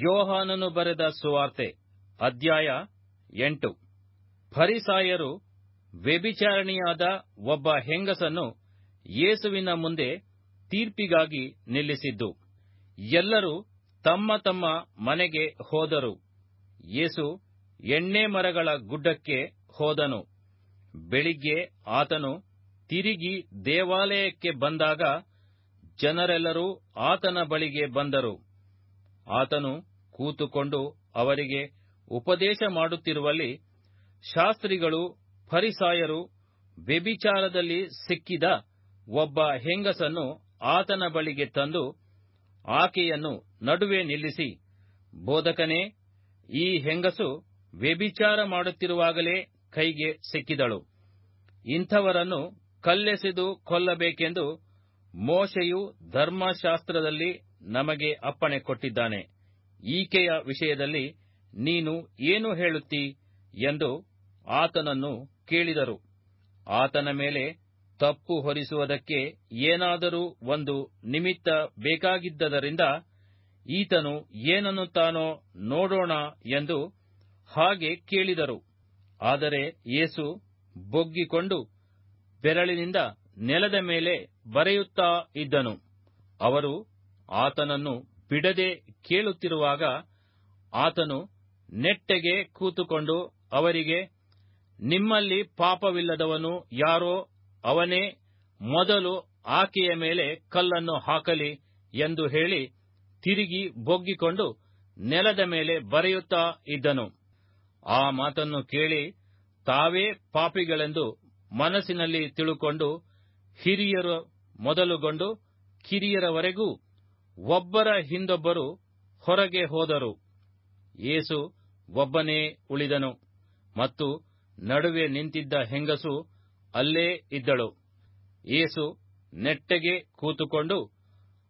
ಯೋಹಾನನು ಬರೆದ ಸುವಾರ್ತೆ, ಅಧ್ಯಾಯ ಎಂಟು. ಫರಿಸಾಯರು ವ್ಯಭಿಚಾರಣಿಯಾದ ಒಬ್ಬ ಹೆಂಗಸನ್ನು ಯೇಸುವಿನ ಮುಂದೆ ತೀರ್ಪಿಗಾಗಿ ನಿಲ್ಲಿಸಿದ್ದು, ಎಲ್ಲರೂ ತಮ್ಮ ತಮ್ಮ ಮನೆಗೆ ಹೋದರು. ಯೇಸು ಎಣ್ಣೆ ಮರಗಳ ಗುಡ್ಡಕ್ಕೆ ಹೋದನು. ಬೆಳಿಗ್ಗೆ ಆತನು ತಿರುಗಿ ದೇವಾಲಯಕ್ಕೆ ಬಂದಾಗ ಜನರೆಲ್ಲರೂ ಆತನ ಬಳಿಗೆ ಬಂದರು. ಆತನು ಕೂತುಕೊಂಡು ಅವರಿಗೆ ಉಪದೇಶ ಮಾಡುತ್ತಿರುವಲ್ಲಿ ಶಾಸ್ತ್ರಿಗಳು, ಫರಿಸಾಯರು ವ್ಯಭಿಚಾರದಲ್ಲಿ ಸಿಕ್ಕಿದ ಒಬ್ಬ ಹೆಂಗಸನ್ನು ಆತನ ಬಳಿಗೆ ತಂದು ಆಕೆಯನ್ನು ನಡುವೆ ನಿಲ್ಲಿಸಿ, ಬೋಧಕನೇ, ಈ ಹೆಂಗಸು ವ್ಯಭಿಚಾರ ಮಾಡುತ್ತಿರುವಾಗಲೇ ಕೈಗೆ ಸಿಕ್ಕಿದಳು. ಇಂಥವರನ್ನು ಕಲ್ಲೆಸೆದು ಕೊಲ್ಲಬೇಕೆಂದು ಮೋಶೆಯು ಧರ್ಮಶಾಸ್ತ್ರದಲ್ಲಿ ನಮಗೆ ಅಪ್ಪಣೆ ಕೊಟ್ಟಿದ್ದಾನೆ. ಈಕೆಯ ವಿಷಯದಲ್ಲಿ ನೀನು ಏನು ಹೇಳುತ್ತೀ? ಎಂದು ಆತನನ್ನು ಕೇಳಿದರು. ಆತನ ಮೇಲೆ ತಪ್ಪು ಹೊರಿಸುವುದಕ್ಕೆ ಏನಾದರೂ ಒಂದು ನಿಮಿತ್ತ ಬೇಕಾಗಿದ್ದರಿಂದ ಈತನು ಏನನ್ನುತ್ತಾನೋ ನೋಡೋಣ ಎಂದು ಹಾಗೆ ಕೇಳಿದರು. ಆದರೆ ಯೇಸು ಬೊಗ್ಗಿಕೊಂಡು ಬೆರಳಿನಿಂದ ನೆಲದ ಮೇಲೆ ಬರೆಯುತ್ತಾ ಇದ್ದನು. ಅವರು ಆತನನ್ನು ಬಿಡದೆ ಕೇಳುತ್ತಿರುವಾಗ ಆತನು ನೆಟ್ಟಗೆ ಕೂತುಕೊಂಡು ಅವರಿಗೆ, ನಿಮ್ಮಲ್ಲಿ ಪಾಪವಿಲ್ಲದವನು ಯಾರೋ ಅವನೇ, ಮೊದಲು ಆಕೆಯ ಮೇಲೆ ಕಲ್ಲನ್ನು ಹಾಕಲಿ ಎಂದು ಹೇಳಿ ತಿರುಗಿ ಬೊಗ್ಗಿಕೊಂಡು ನೆಲದ ಮೇಲೆ ಬರೆಯುತ್ತಾ ಇದ್ದನು. ಆ ಮಾತನ್ನು ಕೇಳಿ ತಾವೇ ಪಾಪಿಗಳೆಂದು ಮನಸ್ಸಿನಲ್ಲಿ ತಿಳುಕೊಂಡು ಹಿರಿಯರು ಮೊದಲುಗೊಂಡು ಕಿರಿಯರವರೆಗೂ ಒಬ್ಬರ ಹಿಂದೊಬ್ಬರು ಹೊರಗೆ ಹೋದರು. ಯೇಸು ಒಬ್ಬನೇ ಉಳಿದನು ಮತ್ತು ನಡುವೆ ನಿಂತಿದ್ದ ಹೆಂಗಸು ಅಲ್ಲೇ ಇದ್ದಳು. ಯೇಸು ನೆಟ್ಟಗೆ ಕೂತುಕೊಂಡು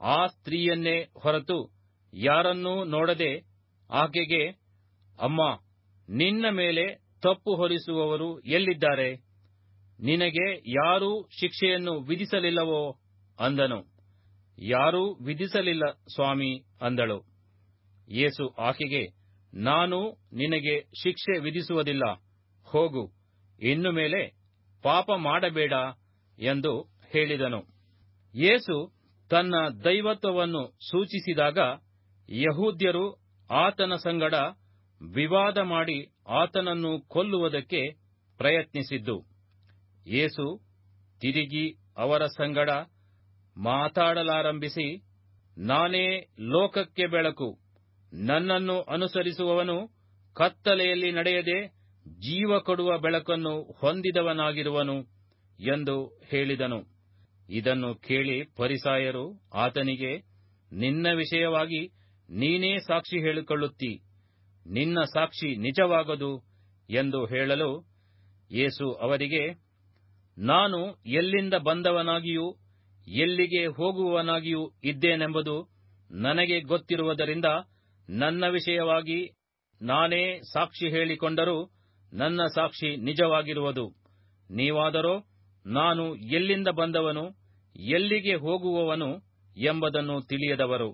ಆ ಸ್ತ್ರೀಯನ್ನೇ ಹೊರತು ಯಾರನ್ನೂ ನೋಡದೆ ಆಕೆಗೆ, ಅಮ್ಮ, ನಿನ್ನ ಮೇಲೆ ತಪ್ಪು ಹೊರಿಸುವವರು ಎಲ್ಲಿದ್ದಾರೆ? ನಿನಗೆ ಯಾರೂ ಶಿಕ್ಷೆಯನ್ನು ವಿಧಿಸಲಿಲ್ಲವೋ? ಅಂದನು. ಯಾರೂ ವಿಧಿಸಲಿಲ್ಲ, ಸ್ವಾಮಿ, ಅಂದಳು. ಯೇಸು ಆಕೆಗೆ, ನಾನು ನಿನಗೆ ಶಿಕ್ಷೆ ವಿಧಿಸುವುದಿಲ್ಲ, ಹೋಗು, ಇನ್ನು ಮೇಲೆ ಪಾಪ ಮಾಡಬೇಡ, ಎಂದು ಹೇಳಿದನು. ಯೇಸು ತನ್ನ ದೈವತ್ವವನ್ನು ಸೂಚಿಸಿದಾಗ ಯಹೂದ್ಯರು ಆತನ ಸಂಗಡ ವಿವಾದ ಮಾಡಿ ಆತನನ್ನು ಕೊಲ್ಲುವುದಕ್ಕೆ ಪ್ರಯತ್ನಿಸಿದ್ದು. ಯೇಸು ತಿರುಗಿ ಅವರ ಸಂಗಡ ಮಾತಾಡಲಾರಂಭಿಸಿ, ನಾನೇ ಲೋಕಕ್ಕೆ ಬೆಳಕು, ನನ್ನನ್ನು ಅನುಸರಿಸುವವನು ಕತ್ತಲೆಯಲ್ಲಿ ನಡೆಯದೆ ಜೀವ ಕೊಡುವ ಬೆಳಕನ್ನು ಹೊಂದಿದವನಾಗಿರುವನು ಎಂದು ಹೇಳಿದನು. ಇದನ್ನು ಕೇಳಿ ಪರಿಸಾಯರು ಆತನಿಗೆ, ನಿನ್ನ ವಿಷಯವಾಗಿ ನೀನೇ ಸಾಕ್ಷಿ ಹೇಳಿಕೊಳ್ಳುತ್ತಿ, ನಿನ್ನ ಸಾಕ್ಷಿ ನಿಜವಾಗದು ಎಂದು ಹೇಳಲು ಯೇಸು ಅವರಿಗೆ, ನಾನು ಎಲ್ಲಿಂದ ಬಂದವನಾಗಿಯೂ ಎಲ್ಲಿಗೆ ಹೋಗುವವನಾಗಿಯೂ ಇದ್ದೇನೆಂಬುದು ನನಗೆ ಗೊತ್ತಿರುವುದರಿಂದ ನನ್ನ ವಿಷಯವಾಗಿ ನಾನೇ ಸಾಕ್ಷಿ ಹೇಳಿಕೊಂಡರೂ ನನ್ನ ಸಾಕ್ಷಿ ನಿಜವಾಗಿರುವುದು. ನೀವಾದರೋ ನಾನು ಎಲ್ಲಿಂದ ಬಂದವನು, ಎಲ್ಲಿಗೆ ಹೋಗುವವನು ಎಂಬುದನ್ನು ತಿಳಿಯದವರು.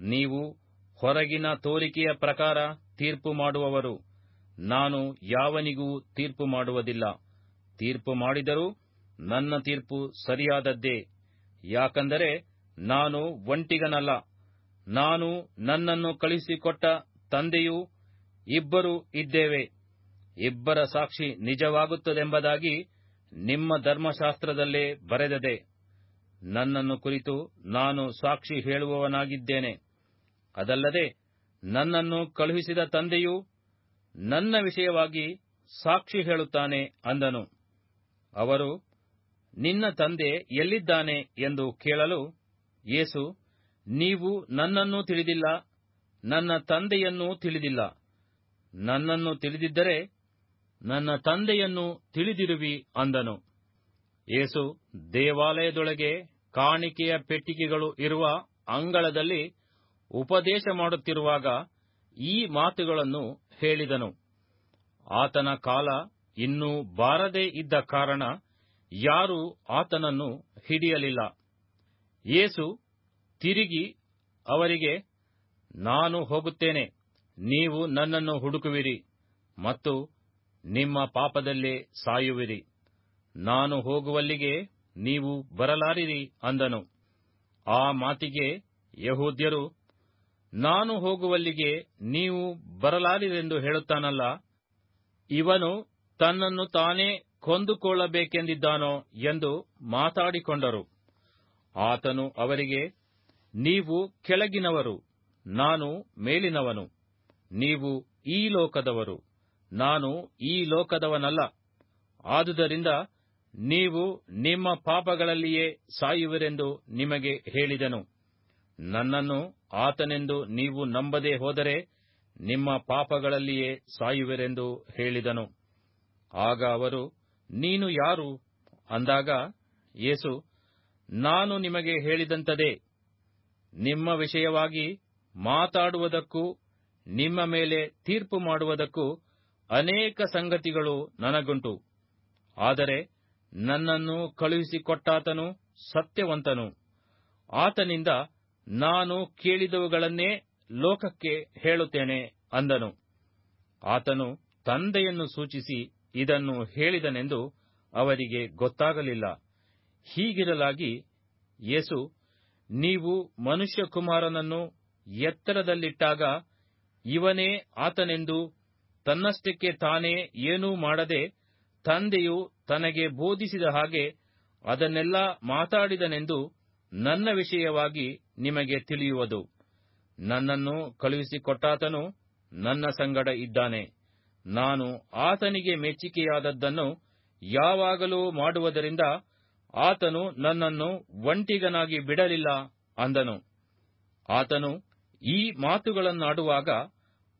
ನೀವು ಹೊರಗಿನ ತೋರಿಕೆಯ ಪ್ರಕಾರ ತೀರ್ಪು ಮಾಡುವವರು. ನಾನು ಯಾವನಿಗೂ ತೀರ್ಪು ಮಾಡುವುದಿಲ್ಲ. ತೀರ್ಪು ಮಾಡಿದರೂ ನನ್ನ ತೀರ್ಪು ಸರಿಯಾದದ್ದೇ. ಯಾಕಂದರೆ ನಾನು ಒಂಟಿಗನಲ್ಲ. ನಾನು ನನ್ನನ್ನು ಕಳಿಸಿಕೊಟ್ಟ ತಂದೆಯೂ ಇಬ್ಬರು ಇದ್ದೇವೆ. ಇಬ್ಬರ ಸಾಕ್ಷಿ ನಿಜವಾಗುತ್ತದೆಂಬುದಾಗಿ ನಿಮ್ಮ ಧರ್ಮಶಾಸ್ತ್ರದಲ್ಲೇ ಬರೆದದೆ. ನನ್ನನ್ನು ಕುರಿತು ನಾನು ಸಾಕ್ಷಿ ಹೇಳುವವನಾಗಿದ್ದೇನೆ. ಅದಲ್ಲದೆ ನನ್ನನ್ನು ಕಳುಹಿಸಿದ ತಂದೆಯೂ ನನ್ನ ವಿಷಯವಾಗಿ ಸಾಕ್ಷಿ ಹೇಳುತ್ತಾನೆ ಅಂದನು. ಅವರು ನಿನ್ನ ತಂದೆ ಎಲ್ಲಿದ್ದಾನೆ ಎಂದು ಕೇಳಲು ಯೇಸು, ನೀವು ನನ್ನನ್ನು ತಿಳಿದಿಲ್ಲ, ನನ್ನ ತಂದೆಯನ್ನೂ ತಿಳಿದಿಲ್ಲ. ನನ್ನನ್ನು ತಿಳಿದಿದ್ದರೆ ನನ್ನ ತಂದೆಯನ್ನು ತಿಳಿದಿರುವಿ ಅಂದನು. ಯೇಸು ದೇವಾಲಯದೊಳಗೆ ಕಾಣಿಕೆಯ ಪೆಟ್ಟಿಗೆಗಳು ಇರುವ ಅಂಗಳದಲ್ಲಿ ಉಪದೇಶ ಮಾಡುತ್ತಿರುವಾಗ ಈ ಮಾತುಗಳನ್ನು ಹೇಳಿದನು. ಆತನ ಕಾಲ ಇನ್ನೂ ಬಾರದೇ ಇದ್ದ ಕಾರಣ ಯಾರೂ ಆತನನ್ನು ಹಿಡಿಯಲಿಲ್ಲ. ಯೇಸು ತಿರುಗಿ ಅವರಿಗೆ, ನಾನು ಹೋಗುತ್ತೇನೆ, ನೀವು ನನ್ನನ್ನು ಹುಡುಕುವಿರಿ ಮತ್ತು ನಿಮ್ಮ ಪಾಪದಲ್ಲೇ ಸಾಯುವಿರಿ. ನಾನು ಹೋಗುವಲ್ಲಿಗೆ ನೀವು ಬರಲಾರಿರಿ ಅಂದನು. ಆ ಮಾತಿಗೆ ಯಹೂದ್ಯರು, ನಾನು ಹೋಗುವಲ್ಲಿಗೆ ನೀವು ಬರಲಾರಿರೆಂದು ಹೇಳುತ್ತಾನಲ್ಲ, ಇವನು ತನ್ನನ್ನು ತಾನೇ ಕೊಂದುಕೊಳ್ಳಬೇಕೆಂದಿದ್ದಾನೋ ಎಂದು ಮಾತಾಡಿಕೊಂಡರು. ಆತನು ಅವರಿಗೆ, ನೀವು ಕೆಳಗಿನವರು, ನಾನು ಮೇಲಿನವನು. ನೀವು ಈ ಲೋಕದವರು, ನಾನು ಈ ಲೋಕದವನಲ್ಲ. ಆದುದರಿಂದ ನೀವು ನಿಮ್ಮ ಪಾಪಗಳಲ್ಲಿಯೇ ಸಾಯುವರೆಂದು ನಿಮಗೆ ಹೇಳಿದನು. ನನ್ನನ್ನು ಆತನೆಂದು ನೀವು ನಂಬದೇ ಹೋದರೆ ನಿಮ್ಮ ಪಾಪಗಳಲ್ಲಿಯೇ ಸಾಯುವರೆಂದು ಹೇಳಿದನು. ಆಗ ಅವರು ನೀನು ಯಾರು? ಅಂದಾಗ ಯೇಸು, ನಾನು ನಿಮಗೆ ಹೇಳಿದಂತದೇ ನಿಮ್ಮ ವಿಷಯವಾಗಿ ಮಾತಾಡುವುದಕ್ಕೂ, ನಿಮ್ಮ ಮೇಲೆ ತೀರ್ಪು ಮಾಡುವುದಕ್ಕೂ ಅನೇಕ ಸಂಗತಿಗಳು ನನಗುಂಟು. ಆದರೆ ನನ್ನನ್ನು ಕಳುಹಿಸಿಕೊಟ್ಟಾತನು ಸತ್ಯವಂತನು. ಆತನಿಂದ ನಾನು ಕೇಳಿದವುಗಳನ್ನೇ ಲೋಕಕ್ಕೆ ಹೇಳುತ್ತೇನೆ ಅಂದನು. ಆತನು ತಂದೆಯನ್ನು ಸೂಚಿಸಿ ಇದನ್ನು ಹೇಳಿದನೆಂದು ಅವರಿಗೆ ಗೊತ್ತಾಗಲಿಲ್ಲ. ಹೀಗಿರಲಾಗಿ ಯೇಸು, ನೀವು ಮನುಷ್ಯಕುಮಾರನನ್ನು ಎತ್ತರದಲ್ಲಿಟ್ಟಾಗ ಇವನೇ ಆತನೆಂದು ತನ್ನಷ್ಟಕ್ಕೆ ತಾನೇ ಏನೂ ಮಾಡದೆ ತಂದೆಯು ತನಗೆ ಬೋಧಿಸಿದ ಹಾಗೆ ಅದನ್ನೆಲ್ಲ ಮಾತಾಡಿದನೆಂದು ನನ್ನ ವಿಷಯವಾಗಿ ನಿಮಗೆ ತಿಳಿಯುವುದು. ನನ್ನನ್ನು ಕಳುಹಿಸಿಕೊಟ್ಟಾತನು ನನ್ನ ಸಂಗಡ ಇದ್ದಾನೆ. ನಾನು ಆತನಿಗೆ ಮೆಚ್ಚಿಕೆಯಾದದ್ದನ್ನು ಯಾವಾಗಲೂ ಮಾಡುವುದರಿಂದ ಆತನು ನನ್ನನ್ನು ಒಂಟಿಗನಾಗಿ ಬಿಡಲಿಲ್ಲ ಅಂದನು. ಆತನು ಈ ಮಾತುಗಳನ್ನಾಡುವಾಗ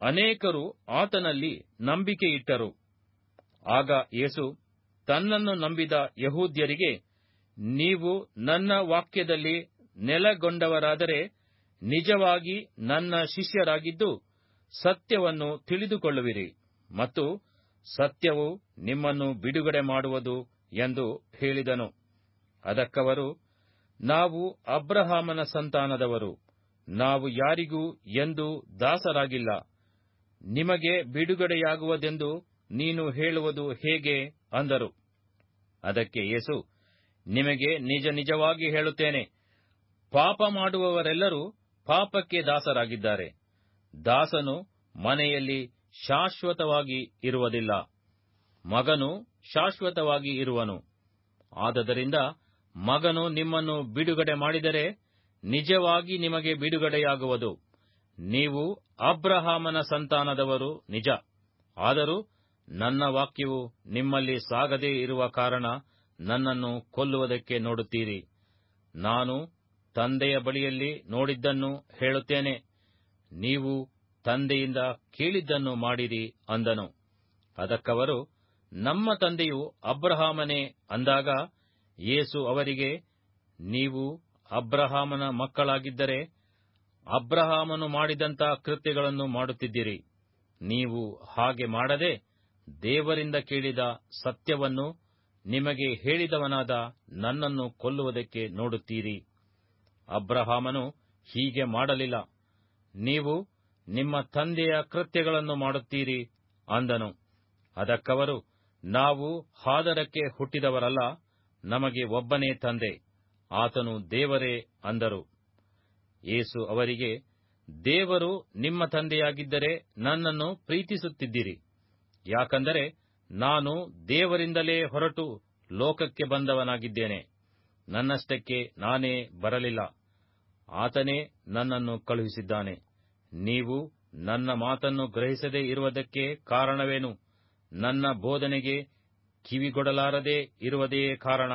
ಅನೇಕರು ಆತನಲ್ಲಿ ನಂಬಿಕೆಯಿಟ್ಟರು. ಆಗ ಯೇಸು ತನ್ನನ್ನು ನಂಬಿದ ಯಹೂದ್ಯರಿಗೆ, ನೀವು ನನ್ನ ವಾಕ್ಯದಲ್ಲಿ ನೆಲೆಗೊಂಡವರಾದರೆ ನಿಜವಾಗಿ ನನ್ನ ಶಿಷ್ಯರಾಗಿದ್ದು ಸತ್ಯವನ್ನು ತಿಳಿದುಕೊಳ್ಳುವಿರಿ. ಮತ್ತು ಸತ್ಯವು ನಿಮ್ಮನ್ನು ಬಿಡುಗಡೆ ಮಾಡುವುದು ಎಂದು ಹೇಳಿದನು. ಅದಕ್ಕವರು, ನಾವು ಅಬ್ರಹಾಮನ ಸಂತಾನದವರು, ನಾವು ಯಾರಿಗೂ ಎಂದು ದಾಸರಾಗಿಲ್ಲ. ನಿಮಗೆ ಬಿಡುಗಡೆಯಾಗುವುದೆಂದು ನೀನು ಹೇಳುವುದು ಹೇಗೆ ಅಂದರು. ಅದಕ್ಕೆ ಯೇಸು, ನಿಮಗೆ ನಿಜ ನಿಜವಾಗಿ ಹೇಳುತ್ತೇನೆ. ಪಾಪ ಮಾಡುವವರೆಲ್ಲರೂ ಪಾಪಕ್ಕೆ ದಾಸರಾಗಿದ್ದಾರೆ. ದಾಸನು ಮನೆಯಲ್ಲಿ ಶಾಶ್ವತವಾಗಿ ಇರುವುದಿಲ್ಲ. ಮಗನು ಶಾಶ್ವತವಾಗಿ ಇರುವನು. ಆದದರಿಂದ ಮಗನು ನಿಮ್ಮನ್ನು ಬಿಡುಗಡೆ ಮಾಡಿದರೆ ನಿಜವಾಗಿ ನಿಮಗೆ ಬಿಡುಗಡೆಯಾಗುವುದು. ನೀವು ಅಬ್ರಹಾಮನ ಸಂತಾನದವರು ನಿಜ. ಆದರೂ ನನ್ನ ವಾಕ್ಯವು ನಿಮ್ಮಲ್ಲಿ ಸಾಗದೇ ಇರುವ ಕಾರಣ ನನ್ನನ್ನು ಕೊಲ್ಲುವುದಕ್ಕೆ ನೋಡುತ್ತೀರಿ. ನಾನು ತಂದೆಯ ಬಳಿಯಲ್ಲಿ ನೋಡಿದ್ದನ್ನು ಹೇಳುತ್ತೇನೆ. ನೀವು ತಂದೆಯಿಂದ ಕೇಳಿದ್ದನ್ನು ಮಾಡಿರಿ ಅಂದನು. ಅದಕ್ಕವರು, ನಮ್ಮ ತಂದೆಯು ಅಬ್ರಹಾಮನೇ ಅಂದಾಗ, ಯೇಸು ಅವರಿಗೆ, ನೀವು ಅಬ್ರಹಾಮನ ಮಕ್ಕಳಾಗಿದ್ದರೆ, ಅಬ್ರಹಾಮನು ಮಾಡಿದಂಥ ಕೃತ್ಯಗಳನ್ನು ಮಾಡುತ್ತಿದ್ದೀರಿ. ನೀವು ಹಾಗೆ ಮಾಡದೆ, ದೇವರಿಂದ ಕೇಳಿದ ಸತ್ಯವನ್ನು ನಿಮಗೆ ಹೇಳಿದವನಾದ ನನ್ನನ್ನು ಕೊಲ್ಲುವುದಕ್ಕೆ ನೋಡುತ್ತೀರಿ. ಅಬ್ರಹಾಮನು ಹೀಗೆ ಮಾಡಲಿಲ್ಲ. ನೀವು ನಿಮ್ಮ ತಂದೆಯ ಕೃತ್ಯಗಳನ್ನು ಮಾಡುತ್ತೀರಿ ಅಂದನು. ಅದಕ್ಕವರು, ನಾವು ಹಾದರಕ್ಕೆ ಹುಟ್ಟಿದವರಲ್ಲ, ನಮಗೆ ಒಬ್ಬನೇ ತಂದೆ, ಆತನು ದೇವರೇ ಅಂದರು. ಯೇಸು ಅವರಿಗೆ, ದೇವರು ನಿಮ್ಮ ತಂದೆಯಾಗಿದ್ದರೆ ನನ್ನನ್ನು ಪ್ರೀತಿಸುತ್ತಿದ್ದೀರಿ. ಯಾಕಂದರೆ ನಾನು ದೇವರಿಂದಲೇ ಹೊರಟು ಲೋಕಕ್ಕೆ ಬಂದವನಾಗಿದ್ದೇನೆ. ನನ್ನಷ್ಟಕ್ಕೆ ನಾನೇ ಬರಲಿಲ್ಲ. ಆತನೇ ನನ್ನನ್ನು ಕಳುಹಿಸಿದ್ದಾನೆ. ನೀವು ನನ್ನ ಮಾತನ್ನು ಗ್ರಹಿಸದೇ ಇರುವುದಕ್ಕೆ ಕಾರಣವೇನು? ನನ್ನ ಬೋಧನೆಗೆ ಕಿವಿಗೊಡಲಾರದೆ ಇರುವುದೇ ಕಾರಣ.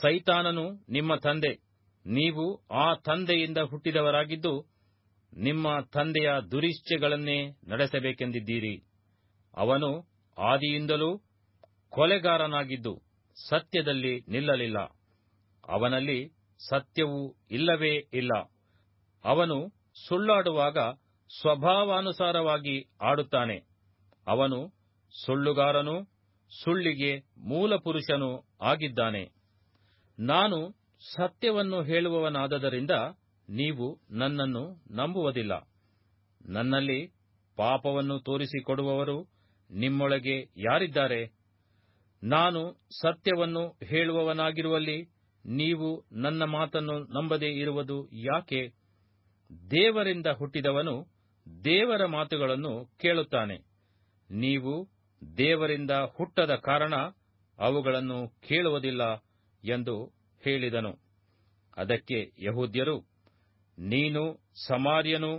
ಸೈತಾನನು ನಿಮ್ಮ ತಂದೆ. ನೀವು ಆ ತಂದೆಯಿಂದ ಹುಟ್ಟಿದವರಾಗಿದ್ದು ನಿಮ್ಮ ತಂದೆಯ ದುರಿಚ್ಛೆಗಳನ್ನೇ ನಡೆಸಬೇಕೆಂದಿದ್ದೀರಿ. ಅವನು ಆದಿಯಿಂದಲೂ ಕೊಲೆಗಾರನಾಗಿದ್ದು ಸತ್ಯದಲ್ಲಿ ನಿಲ್ಲಲಿಲ್ಲ. ಅವನಲ್ಲಿ ಸತ್ಯವೂ ಇಲ್ಲವೇ ಇಲ್ಲ. ಅವನು ಸುಳ್ಳಾಡುವಾಗ ಸ್ವಭಾವಾನುಸಾರವಾಗಿ ಆಡುತ್ತಾನೆ. ಅವನು ಸುಳ್ಳುಗಾರನೂ ಸುಳ್ಳಿಗೆ ಮೂಲಪುರುಷನೂ ಆಗಿದ್ದಾನೆ. ನಾನು ಸತ್ಯವನ್ನು ಹೇಳುವವನಾದದರಿಂದ ನೀವು ನನ್ನನ್ನು ನಂಬುವುದಿಲ್ಲ. ನನ್ನಲ್ಲಿ ಪಾಪವನ್ನು ತೋರಿಸಿಕೊಡುವವರು ನಿಮ್ಮೊಳಗೆ ಯಾರಿದ್ದಾರೆ? ನಾನು ಸತ್ಯವನ್ನು ಹೇಳುವವನಾಗಿರುವಲ್ಲಿ ನೀವು ನನ್ನ ಮಾತನ್ನು ನಂಬದೇ ಇರುವುದು ಯಾಕೆ? ದೇವರಿಂದ ಹುಟ್ಟಿದವನು ದೇವರ ಮಾತುಗಳನ್ನು ಕೇಳುತ್ತಾನೆ. ನೀವು ದೇವರಿಂದ ಹುಟ್ಟದ ಕಾರಣ ಅವುಗಳನ್ನು ಕೇಳುವುದಿಲ್ಲ ಎಂದು ಹೇಳಿದನು. ಅದಕ್ಕೆ ಯಹೂದ್ಯರು, ನೀನು ಸಮಾರ್ಯನು,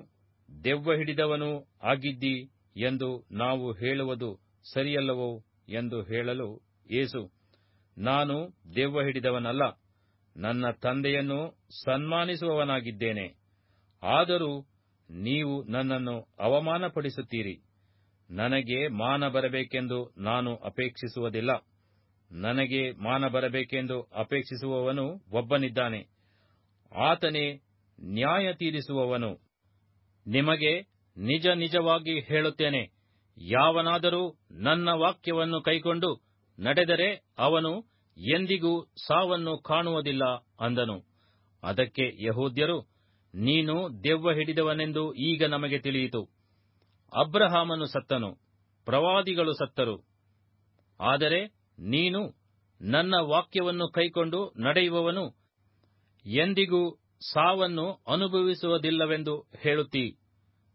ದೆವ್ವ ಹಿಡಿದವನು ಆಗಿದ್ದಿ ಎಂದು ನಾವು ಹೇಳುವುದು ಸರಿಯಲ್ಲವೋ ಎಂದು ಹೇಳಲು ಏಸು ನಾನು ದೆವ್ವ ಹಿಡಿದವನಲ್ಲ, ನನ್ನ ತಂದೆಯನ್ನು ಸನ್ಮಾನಿಸುವವನಾಗಿದ್ದೇನೆ. ಆದರೂ ನೀವು ನನ್ನನ್ನು ಅವಮಾನಪಡಿಸುತ್ತೀರಿ. ನನಗೆ ಮಾನ ಬರಬೇಕೆಂದು ನಾನು ಅಪೇಕ್ಷಿಸುವುದಿಲ್ಲ. ನನಗೆ ಮಾನ ಬರಬೇಕೆಂದು ಅಪೇಕ್ಷಿಸುವವನು ಒಬ್ಬನಿದ್ದಾನೆ. ಆತನೇ ನ್ಯಾಯ ತೀರಿಸುವವನು. ನಿಮಗೆ ನಿಜ ನಿಜವಾಗಿ ಹೇಳುತ್ತೇನೆ, ಯಾವನಾದರೂ ನನ್ನ ವಾಕ್ಯವನ್ನು ಕೈಕೊಂಡು ನಡೆದರೆ ಅವನು ಎಂದಿಗೂ ಸಾವನ್ನು ಕಾಣುವುದಿಲ್ಲ ಅಂದನು. ಅದಕ್ಕೆ ಯಹೂದ್ಯರು ನೀನು ದೆವ್ವ ಹಿಡಿದವನೆಂದು ಈಗ ನಮಗೆ ತಿಳಿಯಿತು. ಅಬ್ರಹಾಮನು ಸತ್ತನು, ಪ್ರವಾದಿಗಳು ಸತ್ತರು. ಆದರೆ ನೀನು ನನ್ನ ವಾಕ್ಯವನ್ನು ಕೈಕೊಂಡು ನಡೆಯುವವನು, ಎಂದಿಗೂ ಸಾವನ್ನು ಅನುಭವಿಸುವುದಿಲ್ಲವೆಂದು ಹೇಳುತ್ತಿ.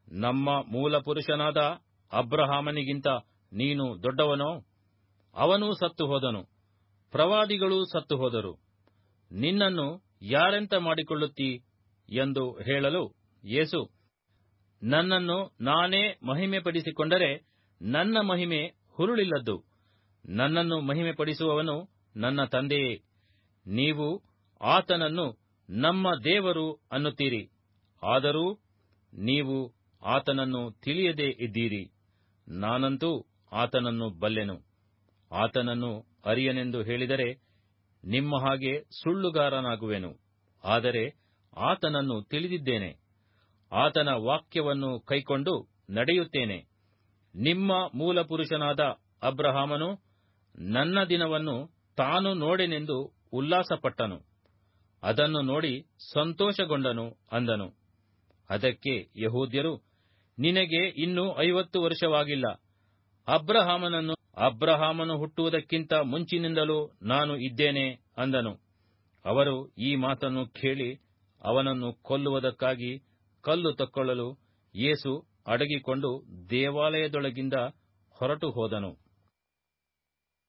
ನಮ್ಮ ಮೂಲಪುರುಷನಾದ ಅಬ್ರಹಾಮನಿಗಿಂತ ನೀನು ದೊಡ್ಡವನೋ? ಅವನೂ ಸತ್ತು ಹೋದನು, ಪ್ರವಾದಿಗಳೂ ಸತ್ತು ಹೋದರು. ನಿನ್ನನ್ನು ಯಾರೆಂತ ಮಾಡಿಕೊಳ್ಳುತ್ತೀ? ಎಂದು ಹೇಳಲು ಯೇಸು, ನನ್ನನ್ನು ನಾನೇ ಮಹಿಮೆಪಡಿಸಿಕೊಂಡರೆ ನನ್ನ ಮಹಿಮೆ ಹುರುಳಿಲ್ಲದ್ದು. ನನ್ನನ್ನು ಮಹಿಮೆಪಡಿಸುವವನು ನನ್ನ ತಂದೆಯೇ. ನೀವು ಆತನನ್ನು ನಮ್ಮ ದೇವರು ಅನ್ನುತ್ತೀರಿ. ಆದರೂ ನೀವು ಆತನನ್ನು ತಿಳಿಯದೇ ಇದ್ದೀರಿ. ನಾನಂತೂ ಆತನನ್ನು ಬಲ್ಲೆನು. ಆತನನ್ನು ಅರಿಯನೆಂದು ಹೇಳಿದರೆ ನಿಮ್ಮ ಹಾಗೆ ಸುಳ್ಳುಗಾರನಾಗುವೆನು. ಆದರೆ ಆತನನ್ನು ತಿಳಿದಿದ್ದೇನೆ. ಆತನ ವಾಕ್ಯವನ್ನು ಕೈಕೊಂಡು ನಡೆಯುತ್ತೇನೆ. ನಿಮ್ಮ ಮೂಲಪುರುಷನಾದ ಅಬ್ರಹಾಮನು ನನ್ನ ದಿನವನ್ನು ತಾನು ನೋಡೆನೆಂದು ಉಲ್ಲಾಸಪಟ್ಟನು. ಅದನ್ನು ನೋಡಿ ಸಂತೋಷಗೊಂಡನು ಅಂದನು. ಅದಕ್ಕೆ ಯಹೂದ್ಯರು, ನಿನಗೆ ಇನ್ನೂ ಐವತ್ತು ವರ್ಷವಾಗಿಲ್ಲ. ಅಬ್ರಹಾಮನನ್ನು, ಅಬ್ರಹಾಮನು ಹುಟ್ಟುವುದಕ್ಕಿಂತ ಮುಂಚಿನಿಂದಲೂ ನಾನು ಇದ್ದೇನೆ ಅಂದನು. ಅವರು ಈ ಮಾತನ್ನು ಕೇಳಿ ಅವನನ್ನು ಕೊಲ್ಲುವುದಕ್ಕಾಗಿ ಕಲ್ಲು ತಕ್ಕೊಳ್ಳಲು ಯೇಸು ಅಡಗಿಕೊಂಡು ದೇವಾಲಯದೊಳಗಿಂದ ಹೊರಟು ಹೋದನು.